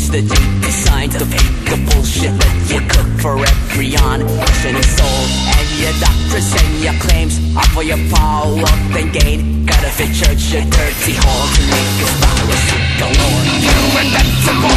face that you decide to the bullshit that you cook for every on question and soul. And your doctors and your claims are for your power, wealth, and gain. Gotta fit church, your dirty hole to make us follow the Lord. You and that's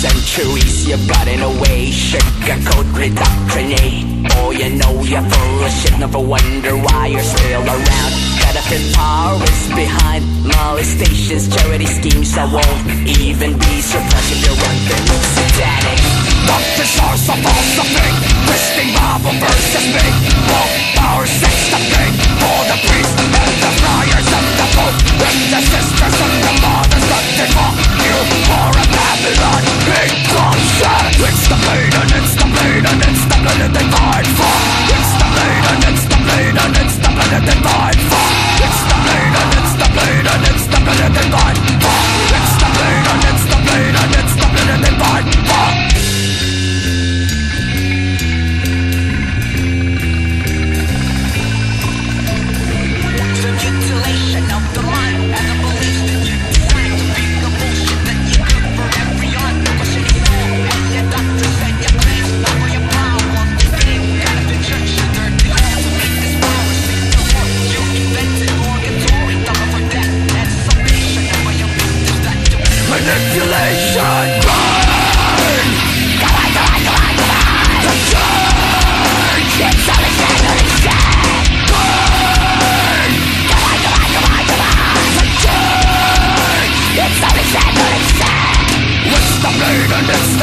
centuries you've gotten away Sugarcoat, redoctrinate eh? Oh, you know you're full of shit Never wonder why you're still around. Benefit power is behind Molestations, charity schemes I won't even be surprised if you're running satanic What the source of all suffering Twisting Bible verses, me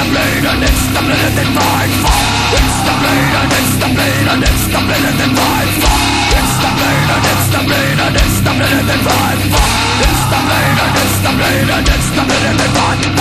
It's the blade and it's the blade and it's that fight for It's the blade and it's the blade and it's the blade that fight for It's the blade and it's the blade and it's the blade that fight for It's the blade and it's the blade and it's the blade that fight for